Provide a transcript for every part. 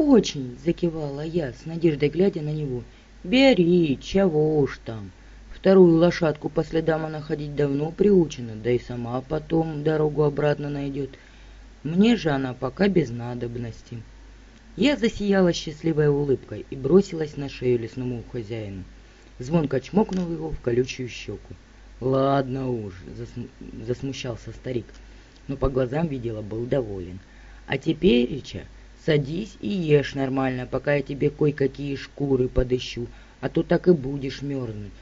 очень!» — закивала я, с надеждой глядя на него. «Бери, чего уж там!» Вторую лошадку по следам она ходить давно приучена, да и сама потом дорогу обратно найдет. Мне же она пока без надобности. Я засияла счастливой улыбкой и бросилась на шею лесному хозяину. Звонко чмокнул его в колючую щеку. «Ладно уж», — засмущался старик, но по глазам видела, был доволен. «А теперь, Ича, садись и ешь нормально, пока я тебе кое-какие шкуры подыщу, а то так и будешь мерзнуть.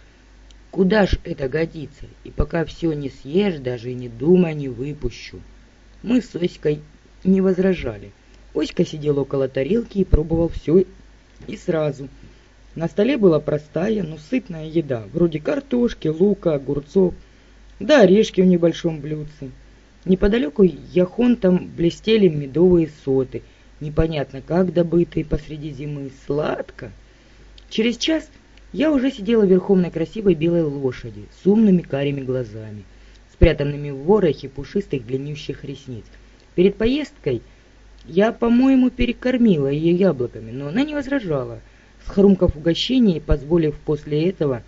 Куда ж это годится? И пока все не съешь, даже и не думай, не выпущу. Мы с Оськой не возражали. Оська сидел около тарелки и пробовал все и сразу. На столе была простая, но сытная еда, вроде картошки, лука, огурцов, да орешки в небольшом блюдце. Неподалеку яхонтом блестели медовые соты, непонятно как добытые посреди зимы, сладко. Через час я уже сидела верхом на красивой белой лошади с умными карими глазами, спрятанными в ворохе пушистых длиннющих ресниц. Перед поездкой я, по-моему, перекормила ее яблоками, но она не возражала, схрумкав угощение и позволив после этого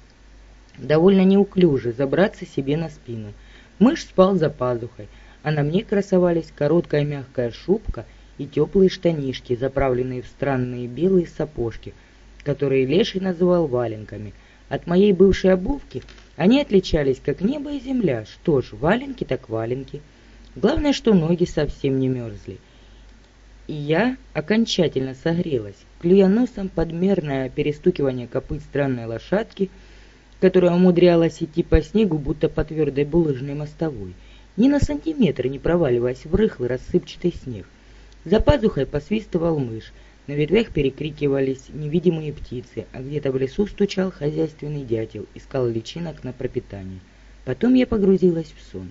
довольно неуклюже забраться себе на спину. Мышь спал за пазухой, а на мне красовались короткая мягкая шубка и теплые штанишки, заправленные в странные белые сапожки – которые Леший называл валенками. От моей бывшей обувки они отличались как небо и земля. Что ж, валенки так валенки. Главное, что ноги совсем не мерзли. И я окончательно согрелась, клюя носом подмерное перестукивание копыт странной лошадки, которая умудрялась идти по снегу, будто по твердой булыжной мостовой, ни на сантиметр не проваливаясь в рыхлый рассыпчатый снег. За пазухой посвистывал мышь, на ветвях перекрикивались невидимые птицы, а где-то в лесу стучал хозяйственный дятел, искал личинок на пропитание. Потом я погрузилась в сон.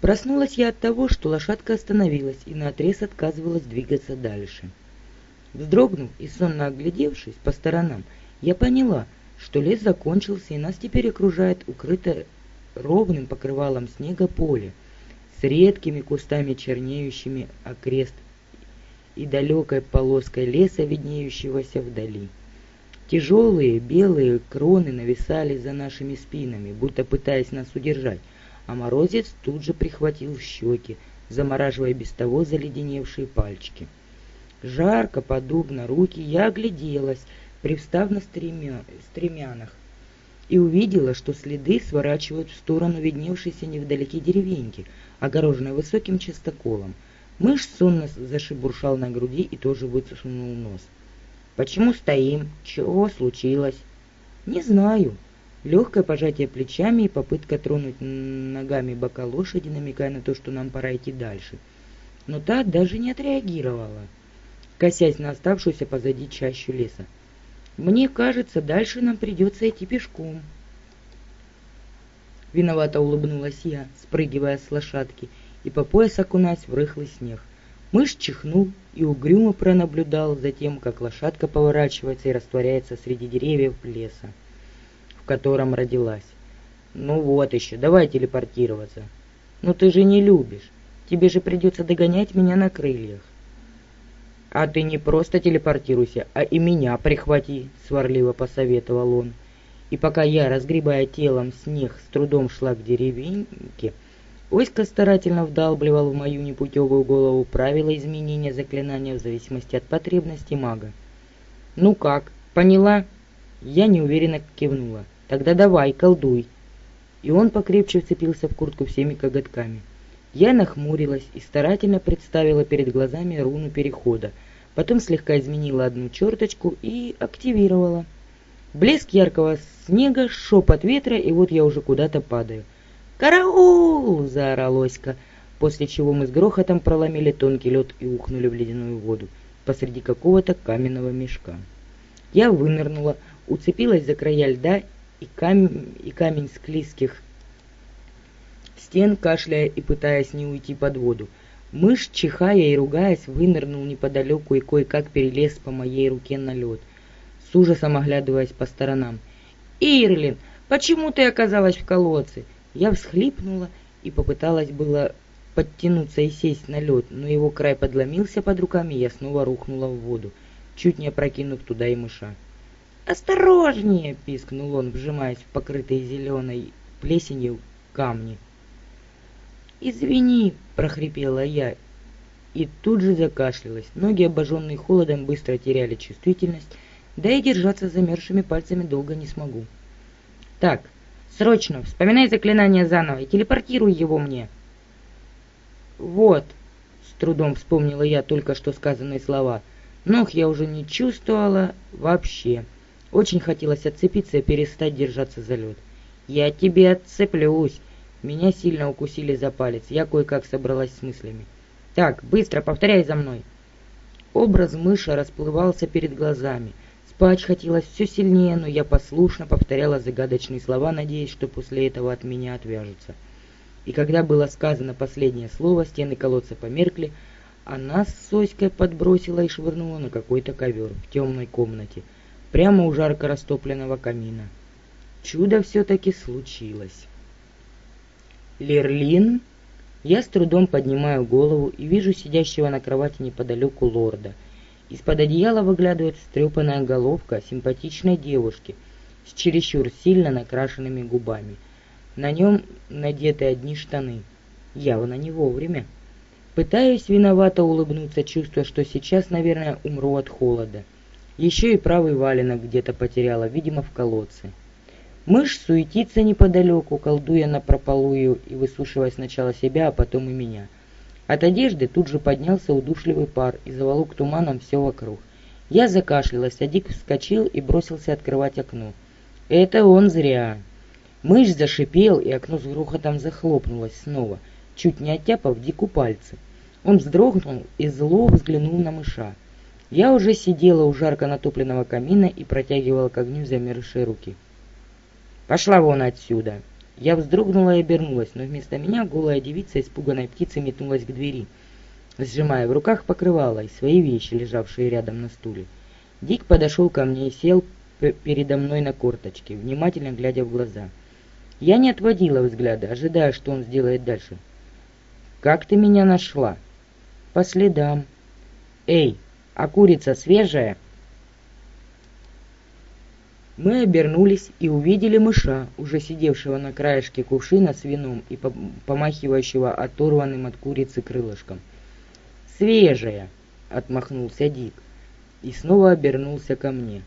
Проснулась я от того, что лошадка остановилась и наотрез отказывалась двигаться дальше. Вздрогнув и сонно оглядевшись по сторонам, я поняла, что лес закончился и нас теперь окружает укрытое ровным покрывалом снега поле редкими кустами чернеющими окрест и далекой полоской леса, виднеющегося вдали. Тяжелые белые кроны нависали за нашими спинами, будто пытаясь нас удержать, а морозец тут же прихватил щеки, замораживая без того заледеневшие пальчики. Жарко, подобно руки, я огляделась, привстав на стремя... стремянах, и увидела, что следы сворачивают в сторону видневшейся невдалеке деревеньки, огороженной высоким частоколом — Мышь сонно зашебуршал на груди и тоже высунул нос. «Почему стоим? Чего случилось?» «Не знаю». Легкое пожатие плечами и попытка тронуть ногами бока лошади, намекая на то, что нам пора идти дальше. Но та даже не отреагировала, косясь на оставшуюся позади чащу леса. «Мне кажется, дальше нам придется идти пешком». Виновато улыбнулась я, спрыгивая с лошадки – и по пояс окунаясь в рыхлый снег. Мышь чихнул и угрюмо пронаблюдал за тем, как лошадка поворачивается и растворяется среди деревьев леса, в котором родилась. «Ну вот еще, давай телепортироваться». «Ну ты же не любишь. Тебе же придется догонять меня на крыльях». «А ты не просто телепортируйся, а и меня прихвати», — сварливо посоветовал он. И пока я, разгребая телом снег, с трудом шла к деревеньке, Оська старательно вдалбливал в мою непутевую голову правила изменения заклинания в зависимости от потребностей мага. «Ну как, поняла?» Я неуверенно кивнула. «Тогда давай, колдуй!» И он покрепче вцепился в куртку всеми коготками. Я нахмурилась и старательно представила перед глазами руну перехода, потом слегка изменила одну черточку и активировала. Блеск яркого снега, шепот ветра, и вот я уже куда-то падаю. «Караул!» — заорал Оська, после чего мы с грохотом проломили тонкий лед и ухнули в ледяную воду посреди какого-то каменного мешка. Я вынырнула, уцепилась за края льда, и камень, и камень склизких стен, кашляя и пытаясь не уйти под воду. Мышь, чихая и ругаясь, вынырнул неподалеку и кое-как перелез по моей руке на лед, с ужасом оглядываясь по сторонам. «Ирлин, почему ты оказалась в колодце? Я всхлипнула и попыталась было подтянуться и сесть на лед, но его край подломился под руками, и я снова рухнула в воду, чуть не опрокинув туда и мыша. «Осторожнее!» — пискнул он, вжимаясь в покрытые зеленой плесенью камни. «Извини!» — прохрипела я, и тут же закашлялась. Ноги, обожженные холодом, быстро теряли чувствительность, да и держаться замерзшими пальцами долго не смогу. «Так, срочно, вспоминай заклинание заново и телепортируй его мне!» «Вот!» — с трудом вспомнила я только что сказанные слова. Ног я уже не чувствовала вообще. Очень хотелось отцепиться и перестать держаться за лед. «Я тебе отцеплюсь!» Меня сильно укусили за палец. Я кое-как собралась с мыслями. «Так, быстро, повторяй за мной!» Образ мыши расплывался перед глазами. Спать хотелось все сильнее, но я послушно повторяла загадочные слова, надеясь, что после этого от меня отвяжутся. И когда было сказано последнее слово, стены колодца померкли, а нас с Соськой подбросила и швырнула на какой-то ковер в темной комнате, прямо у жарко растопленного камина. Чудо все-таки случилось. Лерлин? Я с трудом поднимаю голову и вижу сидящего на кровати неподалеку лорда. Из-под одеяла выглядывает встрепанная головка симпатичной девушки с чересчур сильно накрашенными губами. На нем надеты одни штаны. Явно не вовремя. Пытаюсь виновато улыбнуться, чувствуя, что сейчас, наверное, умру от холода. Еще и правый валенок где-то потеряла, видимо, в колодце. Мышь суетится неподалеку, колдуя на прополую и высушивая сначала себя, а потом и меня. От одежды тут же поднялся удушливый пар и заволок туманом все вокруг. Я закашлялась, а Дик вскочил и бросился открывать окно. Это он зря. Мышь зашипел, и окно с грохотом захлопнулось снова — чуть не оттяпав Дику пальцы. Он вздрогнул и зло взглянул на мыша. Я уже сидела у жарко натопленного камина и протягивала к огню замерзшие руки. «Пошла вон отсюда!» Я вздрогнула и обернулась, но вместо меня голая девица испуганной птицей метнулась к двери, сжимая в руках покрывало и свои вещи, лежавшие рядом на стуле. Дик подошел ко мне и сел передо мной на корточке, внимательно глядя в глаза. Я не отводила взгляда, ожидая, что он сделает дальше. Как ты меня нашла? По следам. Эй, а курица свежая? Мы обернулись и увидели мыша, уже сидевшего на краешке кувшина с вином и помахивающего оторванным от курицы крылышком. «Свежая!» — отмахнулся Дик и снова обернулся ко мне.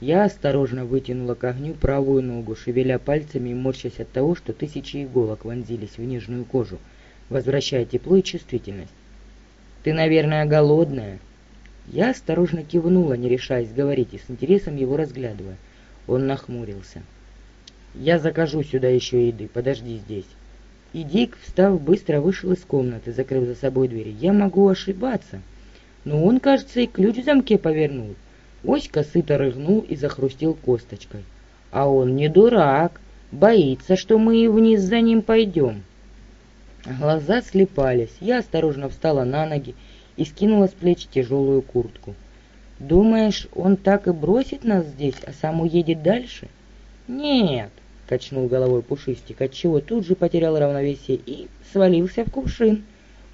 Я осторожно вытянула к огню правую ногу, шевеля пальцами и морщась от того, что тысячи иголок вонзились в нежную кожу — возвращая тепло и чувствительность. «Ты, наверное, голодная?» Я осторожно кивнула, не решаясь говорить, и с интересом его разглядывая. Он нахмурился. «Я закажу сюда еще еды, подожди здесь». И Дик, встав, быстро вышел из комнаты, закрыв за собой дверь. «Я могу ошибаться, но он, кажется, и ключ в замке повернул». Оська сыто рыгнул и захрустел косточкой. «А он не дурак, боится, что мы вниз за ним пойдем». Глаза слепались. Я осторожно встала на ноги и скинула с плеч тяжелую куртку. «Думаешь, он так и бросит нас здесь, а сам уедет дальше?» «Нет», — качнул головой Пушистик, отчего тут же потерял равновесие и свалился в кувшин,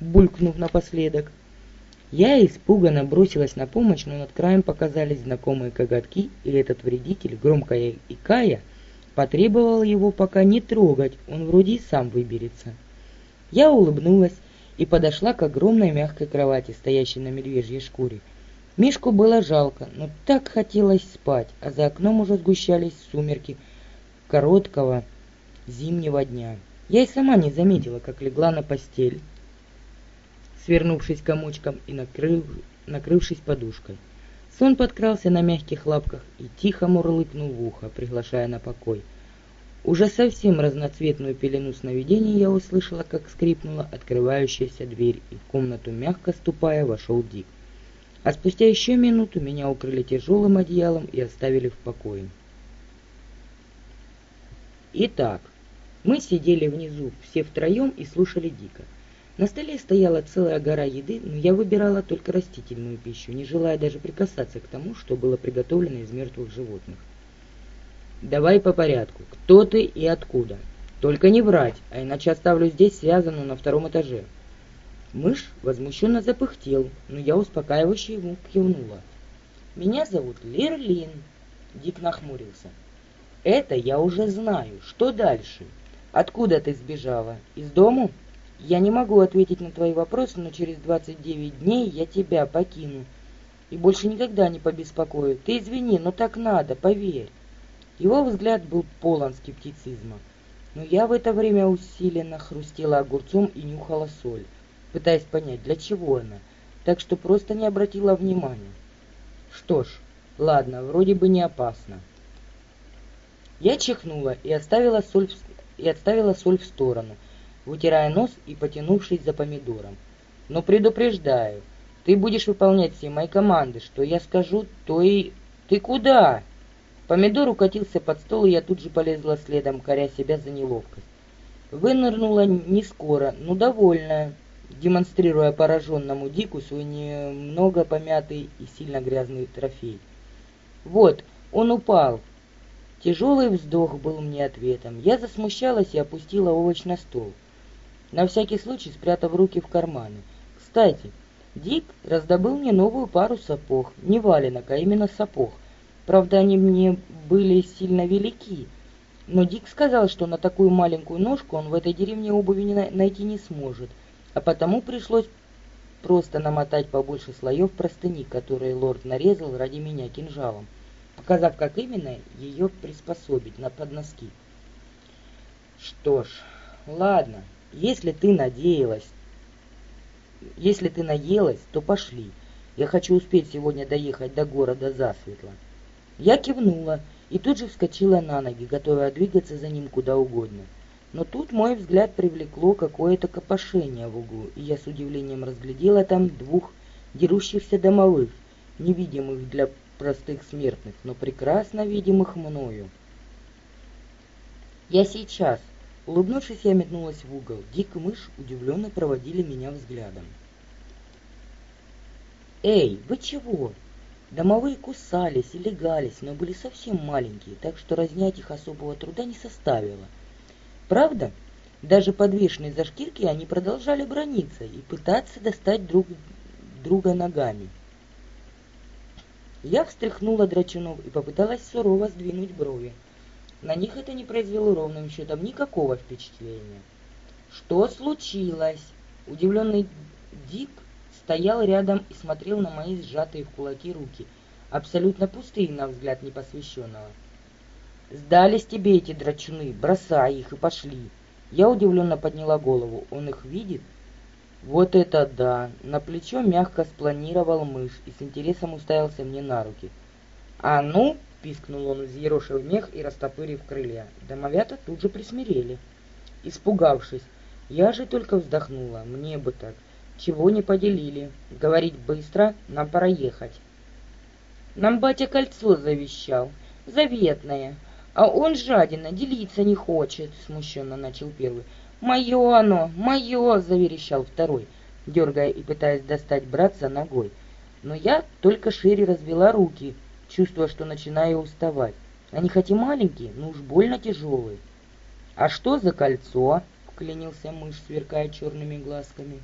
булькнув напоследок. Я испуганно бросилась на помощь, но над краем показались знакомые коготки, и этот вредитель, громко икая, потребовал его пока не трогать, он вроде и сам выберется. Я улыбнулась и подошла к огромной мягкой кровати, стоящей на медвежьей шкуре. Мишку было жалко, но так хотелось спать, а за окном уже сгущались сумерки короткого зимнего дня. Я и сама не заметила, как легла на постель, свернувшись комочком и накрыв, накрывшись подушкой. Сон подкрался на мягких лапках и тихо мурлыкнул в ухо, приглашая на покой. Уже совсем разноцветную пелену сновидений я услышала, как скрипнула открывающаяся дверь, и в комнату, мягко ступая, вошел Дик. А спустя еще минуту меня укрыли тяжелым одеялом и оставили в покое. Итак, мы сидели внизу все втроем и слушали Дика. На столе стояла целая гора еды, но я выбирала только растительную пищу, не желая даже прикасаться к тому, что было приготовлено из мертвых животных. Давай по порядку. Кто ты и откуда? Только не врать, а иначе оставлю здесь связанную на втором этаже. Мышь возмущенно запыхтел, но я успокаивающе ему кивнула. «Меня зовут Лерлин», — Дик нахмурился. «Это я уже знаю. Что дальше? Откуда ты сбежала? Из дому?» «Я не могу ответить на твои вопросы, но через 29 дней я тебя покину и больше никогда не побеспокою. Ты извини, но так надо, поверь». Его взгляд был полон скептицизма. Но я в это время усиленно хрустела огурцом и нюхала соль пытаясь понять, для чего она, так что просто не обратила внимания. Что ж, ладно, вроде бы не опасно. Я чихнула и отставила соль в, и отставила соль в сторону, вытирая нос и потянувшись за помидором. Но предупреждаю, ты будешь выполнять все мои команды, что я скажу, то и... Ты куда? Помидор укатился под стол, и я тут же полезла следом, коря себя за неловкость. Вынырнула не скоро, но довольная, демонстрируя пораженному Дику свой немного помятый и сильно грязный трофей. «Вот, он упал!» Тяжелый вздох был мне ответом. Я засмущалась и опустила овощ на стол, на всякий случай спрятав руки в карманы. Кстати, Дик раздобыл мне новую пару сапог, не валенок, а именно сапог. Правда, они мне были сильно велики, но Дик сказал, что на такую маленькую ножку он в этой деревне обуви найти не сможет — а потому пришлось просто намотать побольше слоев простыни, которые лорд нарезал ради меня кинжалом, показав, как именно ее приспособить на подноски. Что ж, ладно, если ты надеялась, если ты наелась, то пошли. Я хочу успеть сегодня доехать до города засветло. Я кивнула и тут же вскочила на ноги, готовая двигаться за ним куда угодно. Но тут мой взгляд привлекло какое-то копошение в углу, и я с удивлением разглядела там двух дерущихся домовых, невидимых для простых смертных, но прекрасно видимых мною. «Я сейчас!» Улыбнувшись, я метнулась в угол. Дик и мышь удивленно проводили меня взглядом. «Эй, вы чего?» Домовые кусались и легались, но были совсем маленькие, так что разнять их особого труда не составило — Правда? Даже подвешенные за шкирки они продолжали брониться и пытаться достать друг друга ногами. Я встряхнула драчунов и попыталась сурово сдвинуть брови. На них это не произвело ровным счетом никакого впечатления. «Что случилось?» Удивленный Дик стоял рядом и смотрел на мои сжатые в кулаки руки, абсолютно пустые на взгляд непосвященного. Сдались тебе эти драчуны, бросай их и пошли. Я удивленно подняла голову. Он их видит? Вот это да! На плечо мягко спланировал мышь и с интересом уставился мне на руки. А ну! пискнул он, взъерошив мех и растопырив крылья. Домовята тут же присмирели. Испугавшись, я же только вздохнула. Мне бы так. Чего не поделили. Говорить быстро, нам пора ехать. Нам батя кольцо завещал. Заветное. А он жадина, делиться не хочет, смущенно начал первый. Мое оно, мое, заверещал второй, дергая и пытаясь достать братца ногой. Но я только шире развела руки, чувствуя, что начинаю уставать. Они хоть и маленькие, но уж больно тяжелые. «А что за кольцо?» — вклинился мышь, сверкая черными глазками.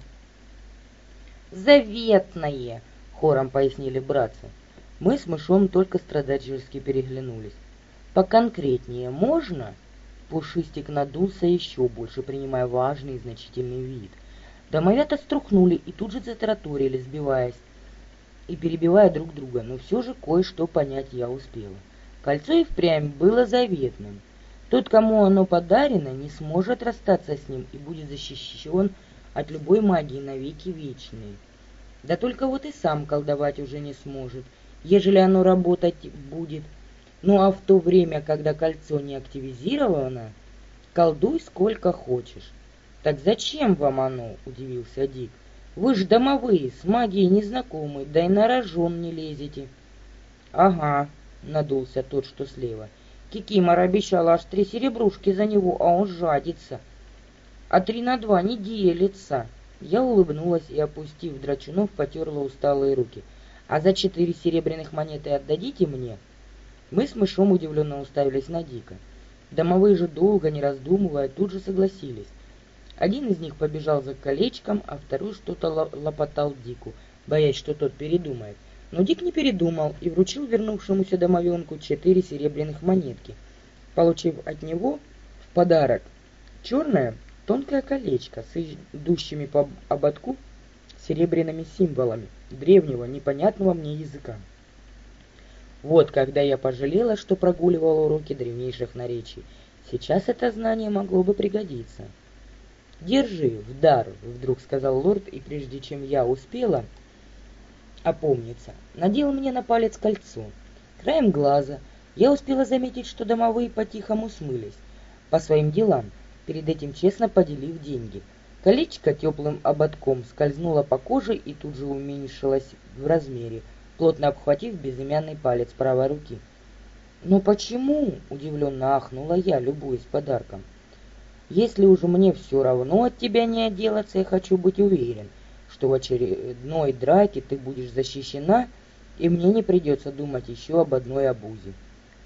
«Заветное!» — хором пояснили братцы. Мы с мышом только страдальчески переглянулись. Поконкретнее можно? Пушистик надулся еще больше, принимая важный и значительный вид. Домовята струхнули и тут же затараторили, сбиваясь и перебивая друг друга, но все же кое-что понять я успела. Кольцо и впрямь было заветным. Тот, кому оно подарено, не сможет расстаться с ним и будет защищен от любой магии навеки вечные. Да только вот и сам колдовать уже не сможет, ежели оно работать будет — ну а в то время, когда кольцо не активизировано, колдуй сколько хочешь. Так зачем вам оно? Удивился Дик. Вы ж домовые, с магией незнакомы, да и на рожон не лезете. Ага, надулся тот, что слева. Кикимор обещал аж три серебрушки за него, а он жадится. А три на два не делится. Я улыбнулась и, опустив драчунов, потерла усталые руки. А за четыре серебряных монеты отдадите мне? — мы с мышом удивленно уставились на Дика. Домовые же долго, не раздумывая, тут же согласились. Один из них побежал за колечком, а второй что-то лопотал Дику, боясь, что тот передумает. Но Дик не передумал и вручил вернувшемуся домовенку четыре серебряных монетки, получив от него в подарок черное тонкое колечко с идущими по ободку серебряными символами древнего, непонятного мне языка. Вот когда я пожалела, что прогуливала уроки древнейших наречий. Сейчас это знание могло бы пригодиться. «Держи, в дар», — вдруг сказал лорд, и прежде чем я успела опомниться, надел мне на палец кольцо. Краем глаза я успела заметить, что домовые по-тихому смылись по своим делам, перед этим честно поделив деньги. Колечко теплым ободком скользнуло по коже и тут же уменьшилось в размере, плотно обхватив безымянный палец правой руки. «Но почему?» — удивленно ахнула я, любуясь подарком. Если уже мне все равно от тебя не отделаться, я хочу быть уверен, что в очередной драке ты будешь защищена, и мне не придется думать еще об одной обузе.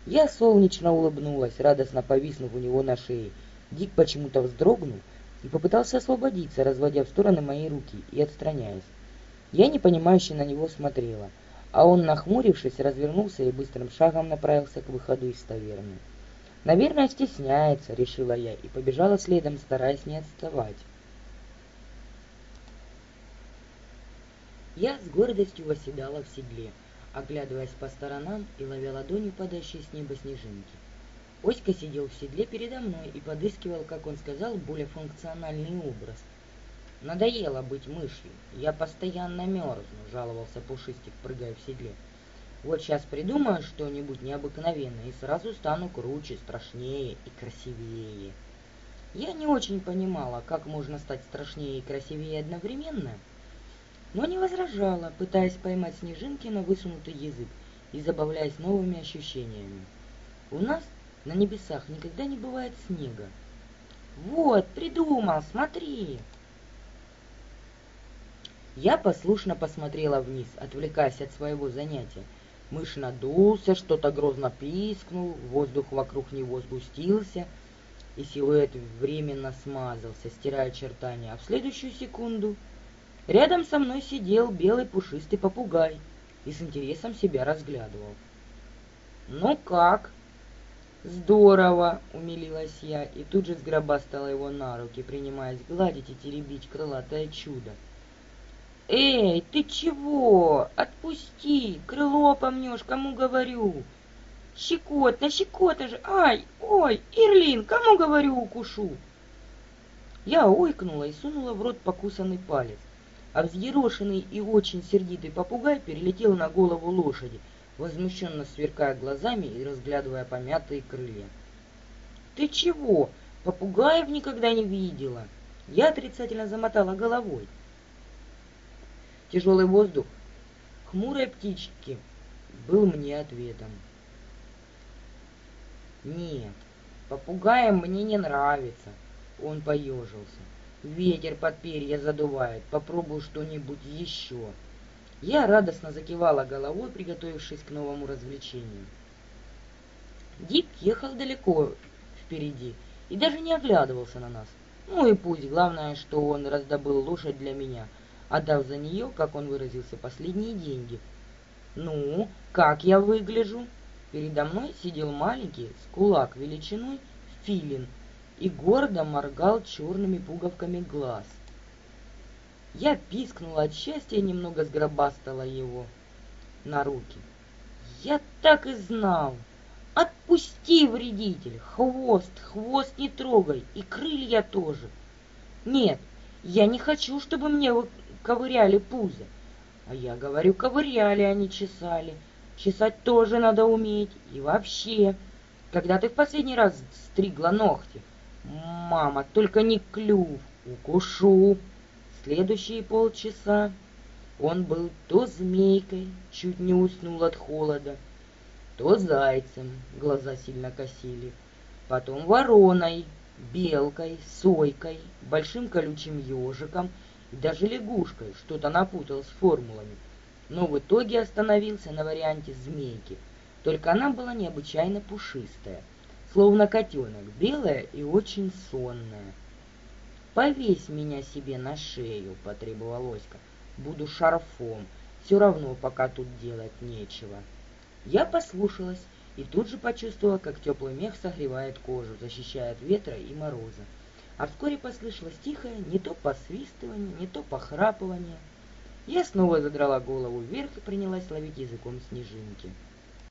Я солнечно улыбнулась, радостно повиснув у него на шее. Дик почему-то вздрогнул и попытался освободиться, разводя в стороны мои руки и отстраняясь. Я непонимающе на него смотрела, а он, нахмурившись, развернулся и быстрым шагом направился к выходу из таверны. Наверное, стесняется, решила я, и побежала следом, стараясь не отставать. Я с гордостью восседала в седле, оглядываясь по сторонам и ловя ладонью падающие с неба снежинки. Оська сидел в седле передо мной и подыскивал, как он сказал, более функциональный образ. «Надоело быть мышью. Я постоянно мерзну», — жаловался Пушистик, прыгая в седле. Вот сейчас придумаю что-нибудь необыкновенное и сразу стану круче, страшнее и красивее. Я не очень понимала, как можно стать страшнее и красивее одновременно, но не возражала, пытаясь поймать снежинки на высунутый язык и забавляясь новыми ощущениями. У нас на небесах никогда не бывает снега. Вот, придумал, смотри. Я послушно посмотрела вниз, отвлекаясь от своего занятия, Мышь надулся, что-то грозно пискнул, воздух вокруг него сгустился, и силуэт временно смазался, стирая очертания. А в следующую секунду рядом со мной сидел белый пушистый попугай и с интересом себя разглядывал. «Ну как?» «Здорово!» — умилилась я, и тут же сгробастала его на руки, принимаясь гладить и теребить крылатое чудо. «Эй, ты чего? Отпусти! Крыло помнешь, кому говорю!» «Щекотно, щекотно же! Ай, ой, Ирлин, кому говорю, укушу!» Я ойкнула и сунула в рот покусанный палец, а взъерошенный и очень сердитый попугай перелетел на голову лошади, возмущенно сверкая глазами и разглядывая помятые крылья. «Ты чего? Попугаев никогда не видела!» Я отрицательно замотала головой. Тяжелый воздух хмурой птички был мне ответом. Нет, попугаем мне не нравится. Он поежился. Ветер под перья задувает. Попробую что-нибудь еще. Я радостно закивала головой, приготовившись к новому развлечению. Дик ехал далеко впереди и даже не оглядывался на нас. Ну и пусть, главное, что он раздобыл лошадь для меня — отдав за нее, как он выразился, последние деньги. «Ну, как я выгляжу?» Передо мной сидел маленький, с кулак величиной, филин и гордо моргал черными пуговками глаз. Я пискнула от счастья и немного сгробастала его на руки. «Я так и знал!» Отпусти, вредитель! Хвост, хвост не трогай, и крылья тоже. Нет, я не хочу, чтобы мне ковыряли пузо. А я говорю, ковыряли, а не чесали. Чесать тоже надо уметь. И вообще, когда ты в последний раз стригла ногти? Мама, только не клюв, укушу. Следующие полчаса он был то змейкой, чуть не уснул от холода, то зайцем, глаза сильно косили, потом вороной, белкой, сойкой, большим колючим ежиком — даже лягушкой что-то напутал с формулами, но в итоге остановился на варианте змейки, только она была необычайно пушистая, словно котенок, белая и очень сонная. «Повесь меня себе на шею», — потребовал Оська. «Буду шарфом. Все равно пока тут делать нечего». Я послушалась и тут же почувствовала, как теплый мех согревает кожу, защищая от ветра и мороза. А вскоре послышалось тихое не то посвистывание, не то похрапывание. Я снова задрала голову вверх и принялась ловить языком снежинки.